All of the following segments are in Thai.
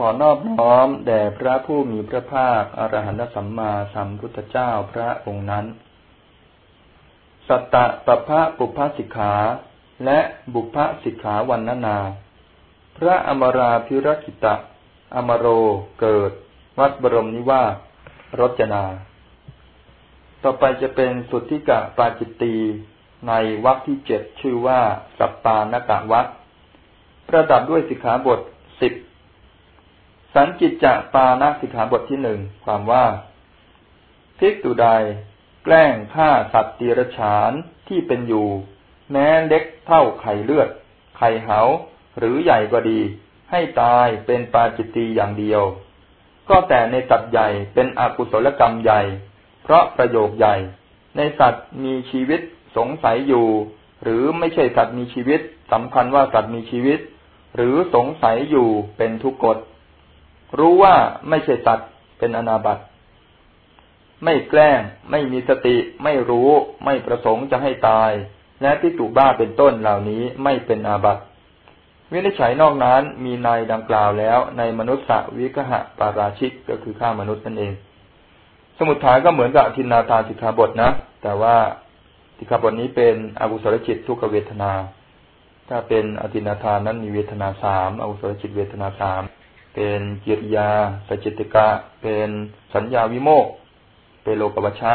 ขอนอบน้อมแด่พระผู้มีพระภาคอรหันตสัมมาสัมพุทธเจ้าพระองค์นั้น สัตตะปพะปุพพสิกขา และบุพพสิกขาวันนานา พระอมราพิรกิตะ อมโรเกิด วัดบรมนิวาสรจนา ต่อไปจะเป็นสุทธิกะปาจิตตีในวรรคที่เจ็ดชื่อว่า สัปปานกะวัคประดับด้วยสิกขาบทสิบ สังกิจจะปานะสิกขาบทที่หนึ่งความว่าภิกษุใด แกล้งฆ่าสัตว์ตีรฉานที่เป็นอยู่ แม้เล็กเท่าไข่เลือด ไข่เหา หรือใหญ่ก็ดี ให้ตายเป็นปาจิตตีอย่างเดียว ก็แต่ในสัตว์ใหญ่เป็นอกุศลกรรมใหญ่ เพราะประโยคใหญ่ ในสัตว์มีชีวิตสงสัยอยู่ หรือไม่ใช่สัตว์มีชีวิตสำคัญว่าสัตว์มีชีวิต หรือสงสัยอยู่เป็นทุกกฎ รู้ว่าไม่ใช่สัตว์เป็นอนาบัติ ไม่แกล้ง ไม่มีสติ ไม่รู้ ไม่ประสงค์จะให้ตาย และพิจุบ้าเป็นต้นเหล่านี้ไม่เป็นอาบัติวินิจฉัยนอกนั้นมีในดังกล่าวแล้วในมนุษย์สวิกหะปาราชิกก็คือฆ่ามนุษย์นั่นเอง สมุดฐานก็เหมือนกับทินนาทานสิกขาบทนะ แต่ว่าสิกขาบทนี้เป็นอกุศลจิตทุกเวทนา ถ้าเป็นอธินาทานนั้นมีเวทนาสามอกุศลจิตเวทนาสาม เป็นกิริยาสจิตกะ เป็นสัญญาวิโมก เป็นโลกวัชชะ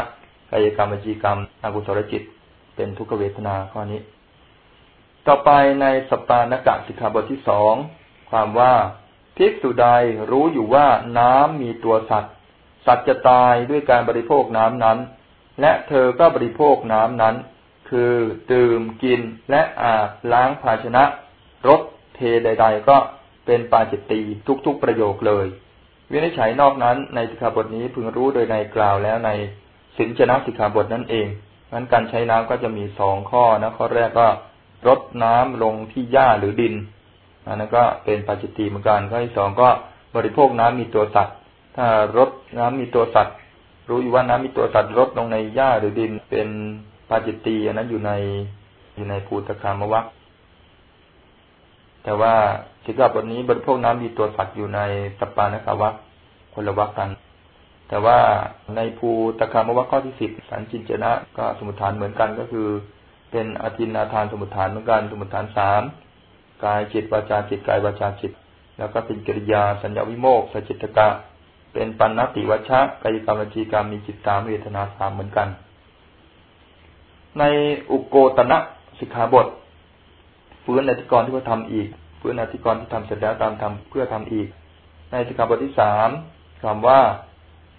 กายกรรมวจีกรรมอกุศลจิต เป็นทุกขเวทนาข้อนี้ ต่อไปในสปานกะสิกขาบทที่สองความว่าภิกษุใดรู้อยู่ว่าน้ำมีตัวสัตว์ สัตว์จะตายด้วยการบริโภคน้ำนั้น และเธอก็บริโภคน้ำนั้น คือดื่มกินและอาบล้างภาชนะรถเทใด ๆ ก็ เป็นปาจิตตีทุกๆประโยคเลย วินิจฉัยนอกนั้นในสิกขาบทนี้พึงรู้โดยในกล่าวแล้วในสินชนะสิกขาบทนั่นเองนั้นการใช้น้ำก็จะมีสองข้อนะข้อแรกก็รดน้ำลงที่หญ้าหรือดินอันนั้นก็เป็นปาจิตตีเหมือนกันข้อที่สองก็บริโภคน้ำมีตัวสัตว์ ถ้ารดน้ำมีตัวสัตว์ รู้อยู่ว่าน้ำมีตัวสัตว์รดลงในหญ้าหรือดิน เป็นปาจิตตีอันนั้นอยู่ในอยู่ในภูตคามวัคแต่ว่า สิกขาบทนี้บริโภคน้ำมีตัวสัตว์อยู่ในสปานกวัคคนละวัคกัน แต่ว่าในภูตะคามวัคข้อที่สิบสันจินเจนะก็สมุทฐานเหมือนกันก็คือ เป็นอธินาทานสมุทฐานเหมือนกัน สมุทฐานสามกายจิตวาจาจิตกายวาจาจิต แล้วก็เป็นกิริยาสัญญาวิโมกสจิตกะ เป็นปัญนติวัชะกายกรรมจีกรรมมีจิตสามเวทนาสามเหมือนกัน ในอุโกตนะสิกขาบทฟื้นอธิกรที่เขาทำอีก ฟื้นอธิกรที่ทำเสร็จแล้วตามทำเพื่อทำอีก ในสิกขาบทที่สามคำว่า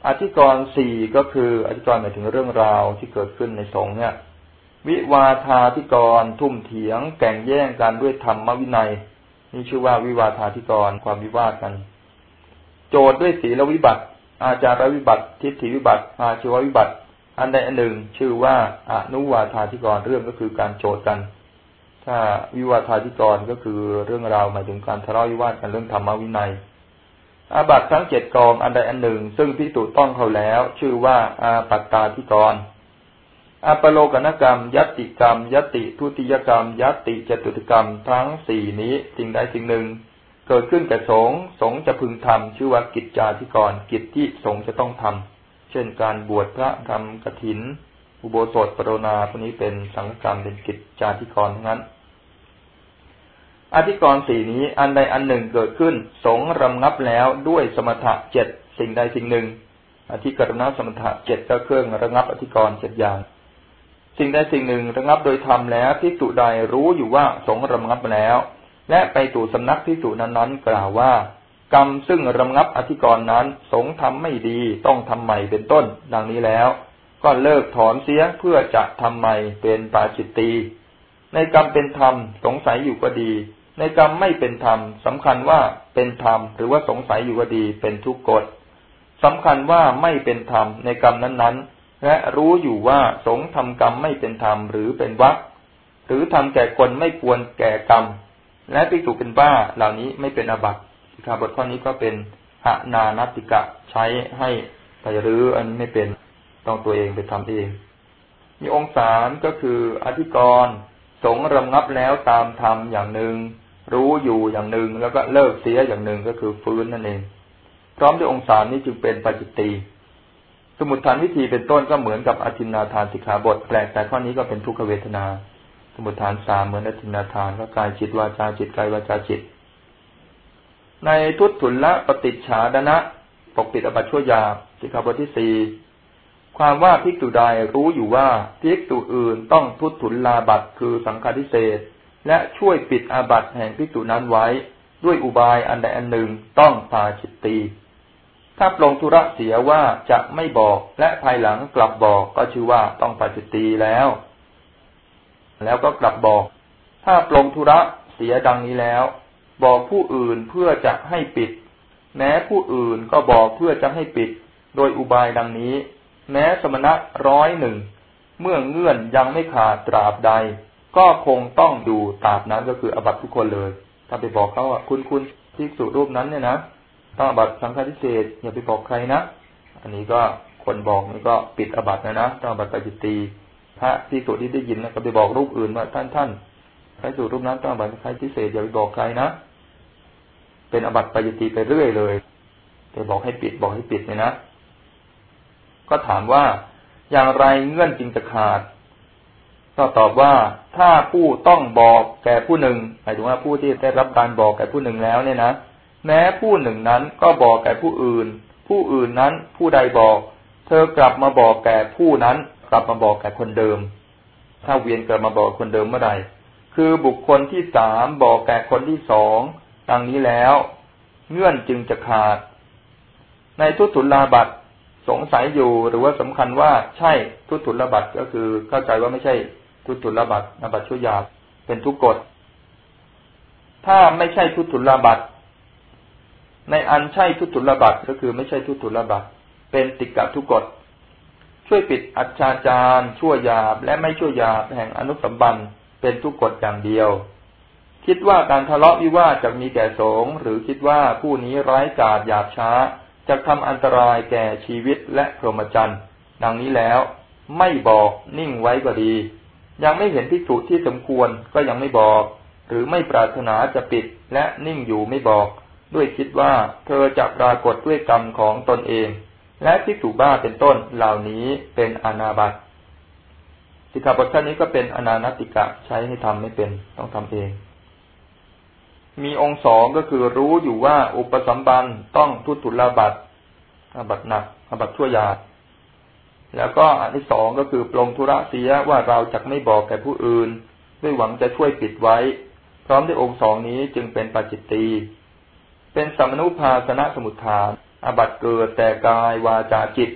อธิกรสี่ก็คืออธิกรหมายถึงเรื่องราวที่เกิดขึ้นในสงฆ์เนี่ยวิวาทาธิกรทุ่มเถียง แก่งแย่งกันด้วยธรรมวินัย นี่ชื่อว่าวิวาทาธิกรความวิวาทกัน โจทย์ด้วยศีลวิบัติ อาจารวิบัติ ทิฏฐิวิบัติ อาชีววิบัติ อันใดอันหนึ่ง ชื่อว่าอนุวาทาธิกรเรื่องก็คือการโจทย์กัน ถ้าวิวาทาธิกรก็คือเรื่องราวหมายถึงการทะเลาะวิวาทกันเรื่องธรรมวินัย อาบัตทั้งเจ็ดกองอันใดอันหนึ่ง ซึ่งพิสูจต้องเขาแล้ว ชื่อว่าอาปัตตาธิกรอาปโลกนกรรมยติกรรม ยติทุติยกรรม ยติจตุตกรรม ทั้งสี่นี้สิ่งใดสิ่งหนึ่ง เกิดขึ้นแก่สงสงจะพึงทำชื่อว่ากิจจาธิกร กิจที่สงจะต้องทำเช่นการบวชพระทำกฐิน อุโบสถปรนนาพวกนี้เป็นสังฆกรรมเป็นกิจจาธิกรทั้งนั้น อธิกรณ์สี่นี้อันใดอันหนึ่งเกิดขึ้น สงรำงับแล้วด้วยสมถะเจ็ดสิ่งใดสิ่งหนึ่ง อธิกรณสมถะเจ็ดก็เครื่องระงับอธิกรณ์เจ็ดอย่าง สิ่งใดสิ่งหนึ่งระงับโดยธรรมแล้วที่สุใดรู้อยู่ว่าสงรำงับแล้ว และไปตู่สำนักที่สุนั้นๆ กล่าวว่า กรรมซึ่งรำงับอธิกรณ์นั้น สงทำไม่ดีต้องทำใหม่เป็นต้น ดังนี้แล้ว ก็เลิกถอนเสียเพื่อจะทำใหม่เป็นปาจิตตีในกรรมเป็นธรรมสงสัยอยู่ก็ดี ในกรรมไม่เป็นธรรมสำคัญว่าเป็นธรรมหรือว่าสงสัยอยู่ก็ดีเป็นทุกกฎสำคัญว่าไม่เป็นธรรมในกรรมนั้นๆ และรู้อยู่ว่าสงทำกรรมไม่เป็นธรรมหรือเป็นวักหรือทำแก่คนไม่ควรแก่กรรม และปิจุเป็นบ้าเหล่านี้ไม่เป็นอบัติสิกขาบทข้อนี้ก็เป็นหานานติกะใช้ให้ไปรื้ออันนี้ไม่เป็นต้องตัวเองไปทำเอง มีองค์สามก็คืออธิกรสงรำงับแล้วตามธรรมอย่างหนึ่ง รู้อยู่อย่างหนึ่งแล้วก็เลิกเสียอย่างหนึ่งก็คือฟื้นนั่นเอง พร้อมด้วยองค์สามนี้จึงเป็นปัจจิตีสมุทฐานวิธีเป็นต้นก็เหมือนกับอธินาทานสิกขาบทแปลกแต่ข้อนี้ก็เป็นทุกขเวทนา สมุทฐานสามเหมือนอธินาทานก็กายจิตวาจาจิตกายวาจาจิต ในทุตถุลละปฏิจฉาดนะปกปิดอบัตชั่วยาสิกขาบทที่สี่ความว่าภิกษุใดรู้อยู่ว่าภิกษุอื่นต้องทุตถุลลาบัตคือสังฆาทิเศษ และช่วยปิดอาบัตแห่งภิกษุนั้นไว้ ด้วยอุบายอันใดอันหนึ่งต้องพาจิตตีถ้าปลงธุระเสียว่าจะไม่บอกและภายหลังกลับบอกก็ชื่อว่าต้องปาจิตตีแล้ว แล้วก็กลับบอก ถ้าปลงธุระเสียดังนี้แล้ว บอกผู้อื่นเพื่อจะให้ปิด แม้ผู้อื่นก็บอกเพื่อจะให้ปิด โดยอุบายดังนี้ แม้สมณะร้อยหนึ่งเมื่อเงื่อนยังไม่ขาดตราบใด ก็คงต้องดูตราบนั้นก็คืออบัตทุกคนเลย ถ้าไปบอกเขาว่าคุณคุณภิกษุรูปนั้นเนี่ยนะต้องอบัตสังฆาทิเศษอย่าไปบอกใครนะ อันนี้ก็คนบอกนี่ก็ปิดอบัตนะนะต้องอบัตปจิตตีพระภิกษุที่ได้ยินนะก็ไปบอกรูปอื่นว่าท่านท่านใครสู่รูปนั้นต้องอบัตสังฆาทิเศษอย่าไปบอกใครนะเป็นอบัตปจิตตีไปเรื่อยเลยไปบอกให้ปิดบอกให้ปิดเนี่ยนะ ก็ถามว่าอย่างไรเงื่อนจริงจะขาด ก็ตอบว่าถ้าผู้ต้องบอกแก่ผู้หนึ่งหมายถึงว่าผู้ที่ได้รับการบอกแก่ผู้หนึ่งแล้วเนี่ยนะแม้ผู้หนึ่งนั้นก็บอกแก่ผู้อื่น ผู้อื่นนั้นผู้ใดบอก เธอกลับมาบอกแก่ผู้นั้นกลับมาบอกแก่คนเดิม ถ้าเวียนกลับมาบอกคนเดิมเมื่อไหร่คือบุคคลที่สามบอกแก่คนที่สองดังนี้แล้ว เงื่อนจึงจะขาด ในทุตุลาบัตสงสัยอยู่หรือว่าสำคัญว่าใช่ทุตุลาบัตก็คือเข้าใจว่าไม่ใช่ ทุตุลบัตนบัตชุยาเป็นทุกกฎ ถ้าไม่ใช่ทุตุลบัตในอันใช่ทุตุลบัตก็คือไม่ใช่ทุตุลบัตเป็นติกะทุกกฎ ช่วยปิดอัจฉาจารชั่วยาบและไม่ชั่วยาบแห่งอนุสัมบันเป็นทุกกฎอย่างเดียว คิดว่าการทะเลาะวิวาทจะมีแก่สงหรือคิดว่าผู้นี้ร้ายกาจหยาบช้าจะทำอันตรายแก่ชีวิตและพรหมจรรย์ ดังนี้แล้ว ไม่บอกนิ่งไว้ก็ดี ยังไม่เห็นพิจุที่สมควรก็ยังไม่บอก หรือไม่ปรารถนาจะปิดและนิ่งอยู่ไม่บอก ด้วยคิดว่าเธอจะปรากฏด้วยกรรมของตนเอง และพิจุบ้าเป็นต้นเหล่านี้เป็นอนาบัติสิกขาบทนี้ก็เป็นอนานติกะใช้ให้ทำไม่เป็นต้องทำเอง มีองค์สองก็คือรู้อยู่ว่าอุปสัมบันต้องทุตุลาบัตอาบัตหนักอาบัตชั่วยา แล้วก็อันที่สองก็คือปลงธุระเสียว่าเราจะไม่บอกแก่ผู้อื่น ด้วยหวังจะช่วยปิดไว้ พร้อมด้วยองค์สองนี้จึงเป็นปัจจิตตีเป็นสมนุภาสนะสมุทฐานอาบัตเกิดแต่กายวาจาจิต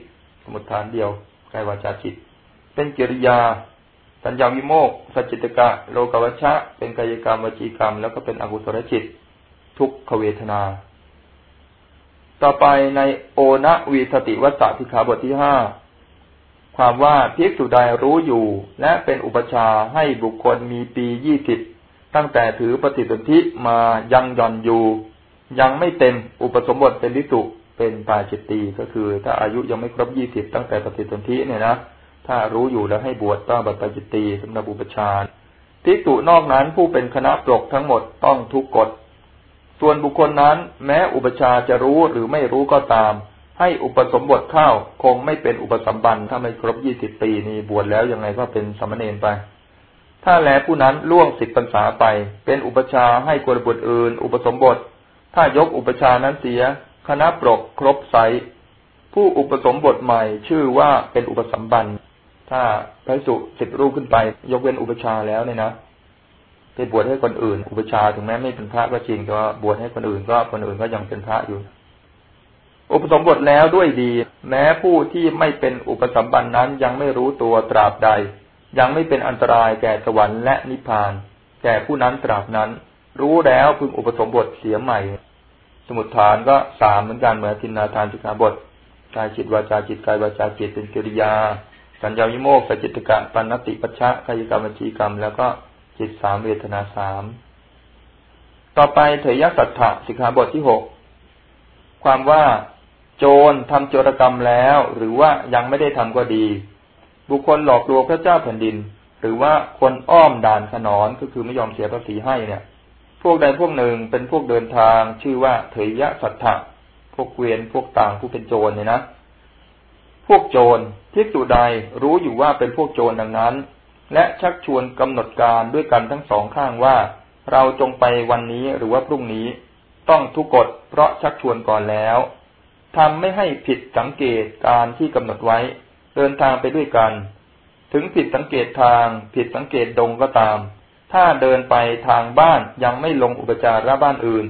สมุทฐานเดียวกายวาจาจิต เป็นกิริยา สัญญาวิโมกสัจจิตกะ โลกวัชชะ เป็นกายกรรมวจีกรรม แล้วก็เป็นอกุศลจิต ทุกขเวทนา ต่อไปในโอนะวีสติวัตติขาบทที่ห้า ความว่าภิกษุใดรู้อยู่ และเป็นอุปชาให้บุคคลมีปียี่สิบตั้งแต่ถือปฏิสนธิมายังย่อนอยู่ ยังไม่เต็มอุปสมบทเป็นลิตุเป็นปาจิตตีก็คือ ถ้าอายุยังไม่ครบยี่สิบตั้งแต่ปฏิสนธิเนี่ยนะถ้ารู้อยู่แล้วให้บวชต้องบัตปาจิตตีสำหรับอุปชาภิกษุนอกนั้นผู้เป็นคณะปกทั้งหมดต้องทุกกฎส่วนบุคคลนั้น แม้อุปชาจะรู้หรือไม่รู้ก็ตาม ให้อุปสมบทเข้าคงไม่เป็นอุปสัมบันถ้าไม่ครบยี่สิบปีนี่บวชแล้วยังไงก็เป็นสมณเณรไป ถ้าแลผู้นั้นล่วงสิบพรรษาไป เป็นอุปชาให้กวรบุตรอื่น อุปสมบท ถ้ายกอุปชานั้นเสีย คณะปกครบไซผู้อุปสมบทใหม่ชื่อว่าเป็นอุปสัมบันถ้าพระสุสิบรูปขึ้นไป ยกเว้นอุปชาแล้วเนี่ยนะไปบวชให้คนอื่น อุปชาถึงแม้ไม่เป็นพระก็จริงแต่ว่าบวชให้คนอื่นก็คนอื่นก็ยังเป็นพระอยู่ อุปสมบทแล้วด้วยดี แม้ผู้ที่ไม่เป็นอุปสัมบันนั้นยังไม่รู้ตัวตราบใด ยังไม่เป็นอันตรายแก่สวรรค์และนิพพาน แก่ผู้นั้นตราบนั้น รู้แล้วพึงอุปสมบทเสียใหม่ สมุดฐานก็สามเหมือนกันเหมือนทินนาทานจิกาบทกายจิตวาจาจิตกายวาจาจิตเป็นกิริยา สัญญาวิโมกสจิตกะปันติปัชชะกายกรรมวจีกรรม แล้วก็จิตสามเวทนาสามต่อไปเถยสัทธะสิกขาบทที่หกความว่า โจรทำโจรกรรมแล้ว หรือว่ายังไม่ได้ทำก็ดี บุคคลหลอกลวงพระเจ้าแผ่นดิน หรือว่าคนอ้อมด่านขนอนก็คือไม่ยอมเสียภาษีให้เนี่ย พวกใดพวกหนึ่งเป็นพวกเดินทาง ชื่อว่าเถยยะสัทธะพวกเกวียนพวกต่างผู้เป็นโจรเนี่ยนะพวกโจรภิกษุใดรู้อยู่ว่าเป็นพวกโจรดังนั้น และชักชวนกำหนดการด้วยกันทั้งสองข้างว่า เราจงไปวันนี้หรือว่าพรุ่งนี้ ต้องทุกกฎเพราะชักชวนก่อนแล้ว ทำไม่ให้ผิดสังเกตการที่กำหนดไว้ เดินทางไปด้วยกัน ถึงผิดสังเกตทาง ผิดสังเกตดงก็ตาม ถ้าเดินไปทางบ้านยังไม่ลงอุปจาระบ้านอื่น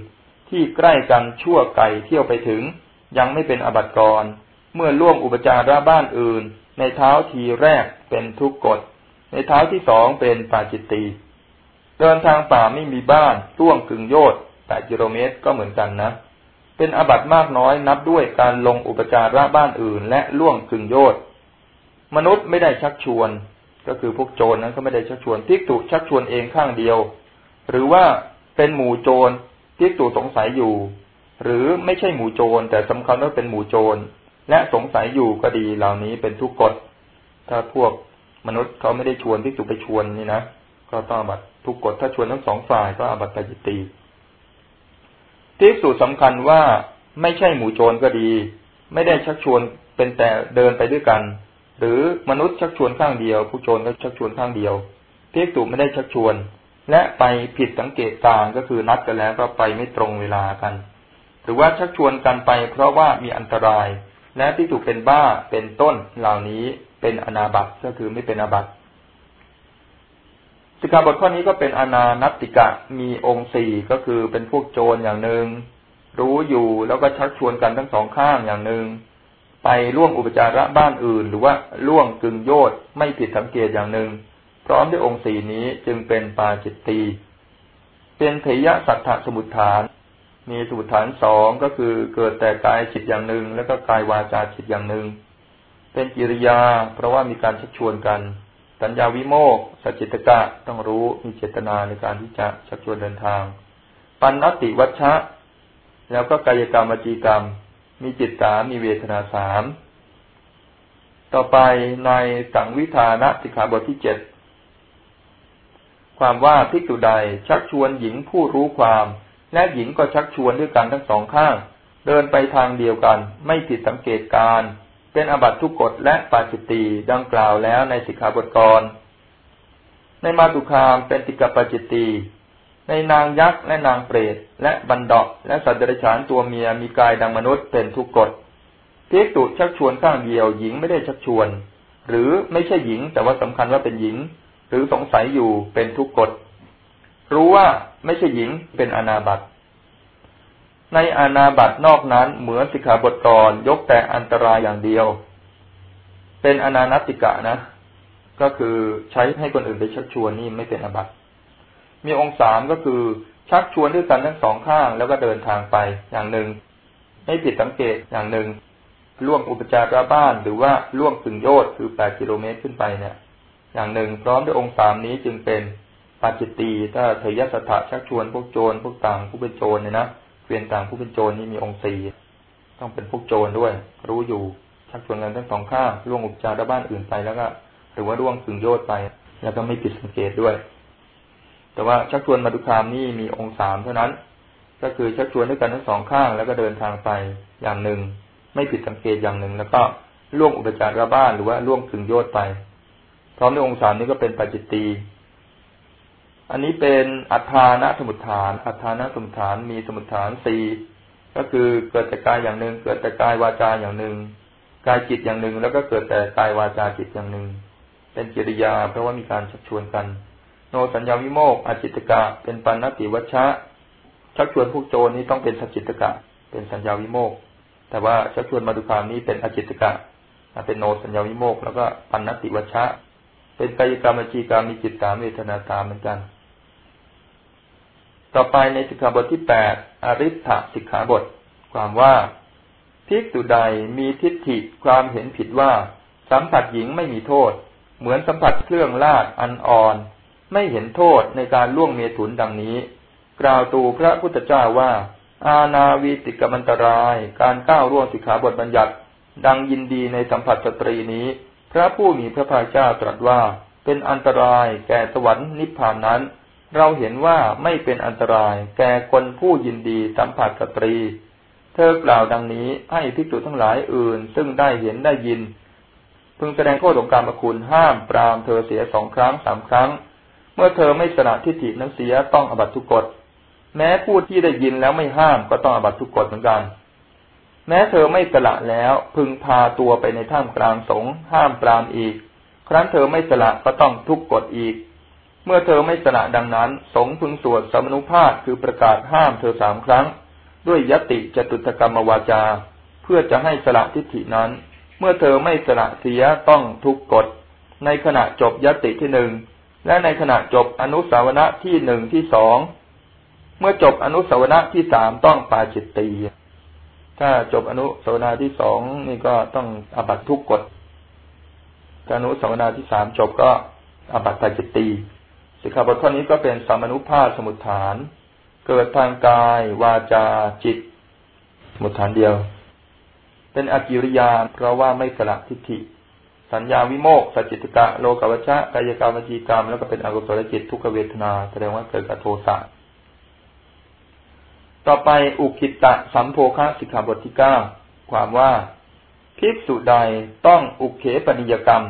ที่ใกล้กันชั่วไก่เที่ยวไปถึง ยังไม่เป็นอบัติกร เมื่อล่วงอุปจาระบ้านอื่น ในเท้าทีแรกเป็นทุกกฎ ในเท้าที่สองเป็นปาจิตตีเดินทางป่าไม่มีบ้านล่วงกึ่งโยดแต่กิโลเมตรก็เหมือนกันนะ เป็นอาบัติมากน้อยนับด้วยการล่วงอุปจารบ้านอื่น และล่วงกึ่งโยชน์มนุษย์ไม่ได้ชักชวน ก็คือพวกโจรนั้นก็ไม่ได้ชักชวนภิกษุชักชวนเองข้างเดียว หรือว่าเป็นหมู่โจรภิกษุสงสัยอยู่ หรือไม่ใช่หมู่โจรแต่สำคัญว่าเป็นหมู่โจรและสงสัยอยู่ก็ดีเหล่านี้เป็นทุกกฏถ้าพวกมนุษย์เขาไม่ได้ชวนภิกษุไปชวนนี่นะก็ต้องบัตทุกกฎถ้าชวนทั้งสองฝ่ายก็อบัตตจิตี ทิสูตรสำคัญว่าไม่ใช่หมู่โจรก็ดี ไม่ได้ชักชวนเป็นแต่เดินไปด้วยกัน หรือมนุษย์ชักชวนข้างเดียว ผู้โจรก็ชักชวนข้างเดียวทิสูตรไม่ได้ชักชวน และไปผิดสังเกตต่างก็คือนัดกันแล้วก็ไปไม่ตรงเวลากัน หรือว่าชักชวนกันไป เพราะว่ามีอันตราย และที่ถูกเป็นบ้าเป็นต้นเหล่านี้เป็นอนาบัตก็คือไม่เป็นอาบัติ สิกขาบทข้อนี้ก็เป็นอนานัตติกะมีองค์สี่ก็คือเป็นพวกโจรอย่างหนึ่งรู้อยู่แล้วก็ชักชวนกันทั้งสองข้างอย่างหนึ่งไปล่วงอุปจาระบ้านอื่น หรือว่าล่วงกึงโยดไม่ผิดสังเกตอย่างหนึ่ง พร้อมด้วยองค์สี่นี้จึงเป็นปาจิตตีเป็นเทยะสัทธสมุทฐาน มีสมุทฐานสองก็คือเกิดแต่กายจิตอย่างหนึ่ง แล้วก็กายวาจาจิตอย่างหนึ่ง เป็นกิริยา เพราะว่ามีการชักชวนกัน สัญญาวิโมกสัจจิตกะต้องรู้มีเจตนาในการที่จะชักชวนเดินทาง ปันนติวัชชะ แล้วก็กายกรรมวจีกรรม มีจิตสามมีเวทนาสามต่อไปในสังวิธานะสิกขาบทที่เจ็ดความว่าภิกษุใดชักชวนหญิงผู้รู้ความ และหญิงก็ชักชวนด้วยกันทั้งสองข้าง เดินไปทางเดียวกัน ไม่ผิดสังเกตการ เป็นอบัตทุกกฎและปาจิตตีดังกล่าวแล้วในสิกขาบทกร ในมาตุคามเป็นติกปาจิตตีในนางยักษ์และนางเปรตและบันดาและสัตว์เดรัจฉานตัวเมียมีกายดังมนุษย์เป็นทุกกฎเพิกตุชักชวนข้างเดียวหญิงไม่ได้ชักชวน หรือไม่ใช่หญิงแต่ว่าสำคัญว่าเป็นหญิง หรือสงสัยอยู่เป็นทุกกฎรู้ว่าไม่ใช่หญิงเป็นอนาบัติ ในอาณาบัตนอกนั้นเหมือนสิกขาบทกรยกแต่อันตรายอย่างเดียว เป็นอนานติกะนะ ก็คือใช้ให้คนอื่นไปชักชวนนี่ไม่เป็นอบัตมีองค์สามก็คือชักชวนด้วยกันทั้งสองข้างแล้วก็เดินทางไปอย่างหนึ่ง ไม่ผิดสังเกตอย่างหนึ่งล่วงอุปจาระบ้านหรือว่าล่วงสึงโยช์คือแปดกิโลเมตรขึ้นไปเนี่ย อย่างหนึ่งพร้อมด้วยองค์สามนี้จึงเป็นปาจิตตีถ้าเทยสถะชักชวนพวกโจรพวกต่างผู้เป็นโจรเนี่ยนะ เปลี่ยนต่างผู้เป็นโจรนี่มีองค์สี่ต้องเป็นพวกโจรด้วย รู้อยู่ชักชวนกันทั้งสองข้างล่วงอุปจาระบ้านอื่นไปแล้วก็หรือว่าล่วงสึงโยช์ไป แล้วก็ไม่ผิดสังเกตด้วย แต่ว่าชักชวนมาดุคามนี่มีองค์สามเท่านั้น ก็คือชักชวนด้วยกันทั้งสองข้าง แล้วก็เดินทางไปอย่างหนึ่ง ไม่ผิดสังเกตอย่างหนึ่ง แล้วก็ล่วงอุปจาระบ้านหรือว่าล่วงสึงโยช์ไป พร้อมด้วยองค์สามนี้ก็เป็นปัจจิตี อันนี้เป็นอัฏฐานะสมุทฐาน อัฏฐานะสมุทฐานมีสมุทฐานสี่ก็คือเกิดแต่กายอย่างหนึ่ง เกิดแต่กายวาจาอย่างหนึ่งกายจิตอย่างหนึ่ง แล้วก็เกิดแต่กายวาจาจิตอย่างหนึ่ง เป็นกิริยาเพราะว่ามีการชักชวนกัน โนสัญญาวิโมกอจิตกะ เป็นปันนติวัชชะ ชักชวนพวกโจรนี้ต้องเป็นสจิตกะ เป็นสัญญาวิโมกแต่ว่าชักชวนมาดุคามนี้เป็นอจิตกะเป็นโนสัญญาวิโมกแล้วก็ปันนติวัชชะ เป็นกายกรรมจีกรรมมีจิตตามเวทนาตามเหมือนกัน ต่อไปในสิกขาบทที่แปดอริ t สิกขาบท ความว่าภิกษุใดมีทิฏฐิความเห็นผิดว่าสัมผัสหญิงไม่มีโทษ เหมือนสัมผัสเครื่องลาดอันอ่อน ไม่เห็นโทษในการล่วงเมถุนดังนี้ กล่าวตูพระพุทธเจ้าว่า อาณาวีติกมันตราย การก้าวร่วงสิกขาบทบัญญัติ ดังยินดีในสัมผัสสตรีนี้ พระผู้มีพระภาคเจ้าตรัสว่าเป็นอันตรายแก่สวรรค์นิพพานนั้น เราเห็นว่าไม่เป็นอันตรายแก่คนผู้ยินดีสัมผัสสตรี เธอกล่าวดังนี้ให้ภิกษุทั้งหลายอื่น ซึ่งได้เห็นได้ยิน พึงแสดงโทษของการมคุณห้ามปรามเธอเสียสองครั้งสามครั้ง เมื่อเธอไม่สละทิฏฐินั้นเสียต้องอบัตทุกกฎแม้ผู้ที่ได้ยินแล้วไม่ห้ามก็ต้องอบัตทุกกฎเหมือนกัน แม้เธอไม่สละแล้วพึงพาตัวไปในถ้ำกลางสงห้ามปรามอีก ครั้นเธอไม่สละก็ต้องทุกกฎอีก มื่อเธอไม่สละดังนั้น สงพึงสวดสมนุภาพคือประกาศห้ามเธอสามครั้ง ด้วยยติจตุตกรรมวาจา เพื่อจะให้สละทิฏฐินั้น เมื่อเธอไม่สละเสียต้องทุกกฎ ในขณะจบยติที่หนึ่งและในขณะจบอนุสาวนะที่หนึ่งที่สองเมื่อจบอนุสาวนะที่สามต้องปาจิตตีถ้าจบอนุสาวนาที่สองนี่ก็ต้องอบัตทุกกฎอนุสาวนาที่สามจบก็อบัตปาจิตตี สิกขาบทข้อนี้ก็เป็นสามนุภาพสมุทฐาน เกิดทางกาย วาจาจิต สมุทฐานเดียว เป็นอกิริยาเพราะว่าไม่สละทิฏฐิ สัญญาวิโมกสจิตกะโลกวัชะกายกรรมวจีกรรม แล้วก็เป็นอกุศลจิตทุกขเวทนา แสดงว่าเกิดกับโทสะต่อไปอุคิตะสัมโพคะสิกขาบทที่เก้าความว่าภิกษุใดต้องอุเขปนิยกรรม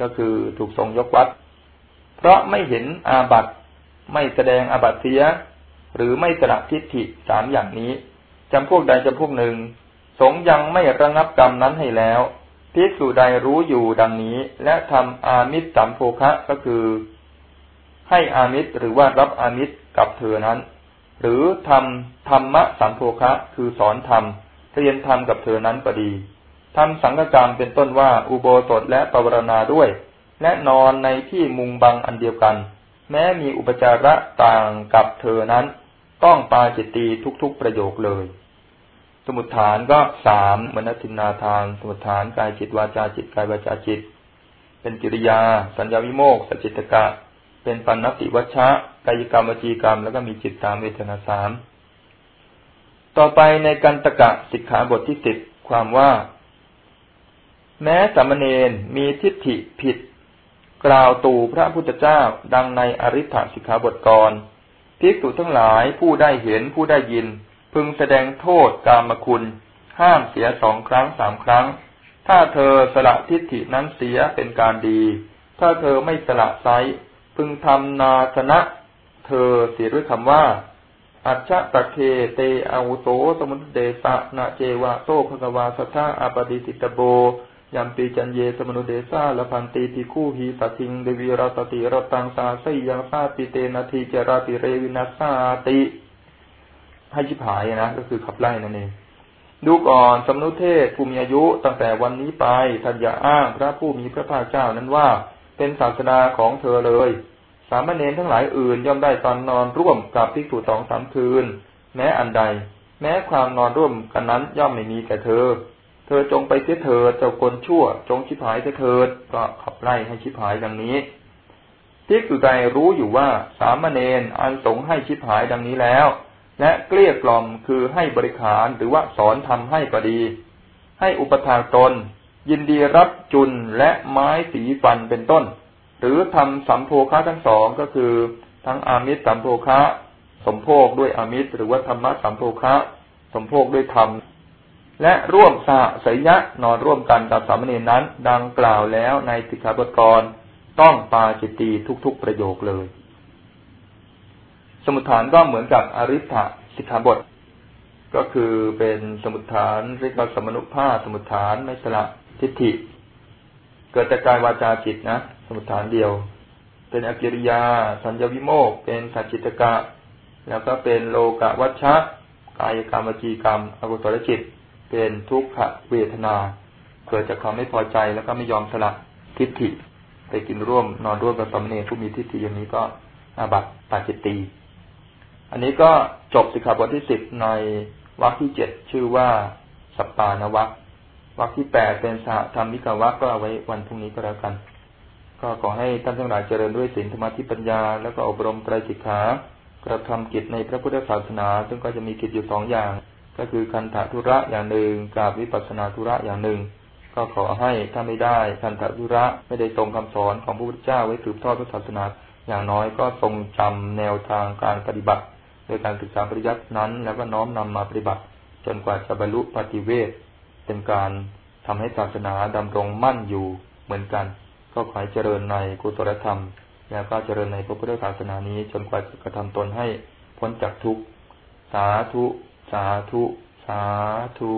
ก็คือถูกทรงยกวัด เพราะไม่เห็นอาบัตไม่แสดงอาบัตเสีย หรือไม่สละทิฏฐิสามอย่างนี้จำพวกใดจำพวกหนึ่ง สงยังไม่ระงับกรรมนั้นให้แล้วภิกษุใดรู้อยู่ดังนี้ และทำอามิตรสัมโภคะก็คือ ให้อามิตรหรือว่ารับอามิตรกับเธอนั้น หรือทำธรรมะสัมโภคะคือสอนธรรมเรียนธรรมกับเธอนั้นก็ดีทำสังฆกรรมเป็นต้นว่าอุโบสถและปวารณาด้วย และนอนในที่มุงบังอันเดียวกัน แม้มีอุปจาระต่างกับเธอนั้น ต้องปาจิตตีทุกๆประโยคเลย สมุทฐานก็สามมนตินาทานสมุทฐานกายจิตวาจาจิตกายวาจาจิต เป็นกิริยา สัญญาวิโมกสัจจิตกะ เป็นปัญนติวัชชะกายกรรมวจีกรรม แล้วก็มีจิตตามเวทนาสามต่อไปในกันตกะสิกขาบทที่สิบความว่า แม้สามเณรมีทิฏฐิผิด กล่าวตู่พระพุทธเจ้าดังในอริ t สิกขาบทกรภิกษุทั้งหลายผู้ได้เห็นผู้ได้ยิน พึงแสดงโทษกามคุณ ห้ามเสียสองครั้งสามครั้ง ถ้าเธอสละทิฏฐินั้นเสียเป็นการดี ถ้าเธอไม่สละไซพึงทำนาสนะ เธอเสียด้วยคำว่า อัจฉตะเคเตอาวุโสสมุทเดสะนะเจวะโตภกวาสัทธาอปดิสิตโบ ยัมปีจันเยสมนุเดซาละพันตีติคู่หีสัทิงเดวีราตติรตังสาสยังซาปิเตนาทีเจราติเรวินัสาติให้ชิบหายนะ ก็คือขับไล่นั่นเองดูก่อนสมนุเทศภูมิอายุตั้งแต่วันนี้ไปท่านอย่าอ้างพระผู้มีพระภาคเจ้านั้นว่า เป็นศาสดาของเธอเลย สามเณรทั้งหลายอื่นย่อมได้ตอนนอนร่วมกับภิกษุสองสามคืน แม้อันใด แม้ความนอนร่วมกันนั้นย่อมไม่มีแก่เธอ เธอจงไปเสียเถิดเจ้าคนชั่ว จงชิบหายเสียเถิดก็ขับไล่ให้ชิบหายดังนี้ที่สุใดรู้อยู่ว่าสามเณรอันสงให้ชิบหายดังนี้แล้ว และเกลี้ยกล่อมคือให้บริขารหรือว่าสอนทำให้ก็ดี ให้อุปทานตน ยินดีรับจุนและไม้สีฟันเป็นต้น หรือทำสัมโพคะทั้งสองก็คือ ทั้งอามิตรสัมโพคะ สมโพกด้วยอามิตรหรือว่าธรรมะสัมโพคะ สมโพกด้วยธรรม และร่วมสหสยะนอนร่วมกันกับสามเณรนั้น ดังกล่าวแล้วในสิกขาบทกรต้องปาจิตตีทุกๆประโยคเลย สมุทฐานก็เหมือนกับอริ t สิกขาบท ก็คือเป็นสมุทฐานเรียกว่าสมนุภาพสมุทฐานไม่สละทิฏฐิ เกิดจากกายวาจาจิตนะ สมุทฐานเดียว เป็นอกิริยา สัญญวิโมกเป็นสัจจิตกะ แล้วก็เป็นโลกะวัชชะกายกรรมวจีกรรม อกุศลจิต เป็นทุกขเวทนา เกิดจากความไม่พอใจแล้วก็ไม่ยอมสละทิฏฐิ ไปกินร่วมนอนร่วมกับสมณีผู้มีทิฏฐิอย่างนี้ก็อาบัติปาจิตตีอันนี้ก็จบสิกขาบทที่สิบในวรรคที่เจ็ดชื่อว่าสัปปานวรรควรรคที่แปดเป็นสหธรรมิกวรรคก็เอาไว้วันพรุ่งนี้ก็แล้วกัน ก็ขอให้ท่านทั้งหลายเจริญด้วยศีลธรรมทิปัญญา แล้วก็อบรมไตรสิกขากระทำกิจในพระพุทธศาสนา ซึ่งก็จะมีกิจอยู่สองอย่าง ก็คือคันธทุระอย่างหนึ่งกับวิปัสนาธุระอย่างหนึ่ง ก็ขอให้ถ้าไม่ได้คันธทุระไม่ได้ตรงคำสอนของพระพุทธเจ้าไว้สืบทอดพระศาสนาอย่างน้อยก็ทรงจำแนวทางการปฏิบัติ โดยการศึกษาปริยัตินั้น แล้วก็น้อมนำมาปฏิบัติ จนกว่าจะบรรลุปฏิเวทเป็นการทำให้ศาสนาดำรงมั่นอยู่เหมือนกัน ก็ขอให้เจริญในกุศลธรรม แล้วก็เจริญในพระพุทธศาสนานี้ จนกว่าจะกระทำตนให้พ้นจากทุกข์สาธุ สาธุ สาธุ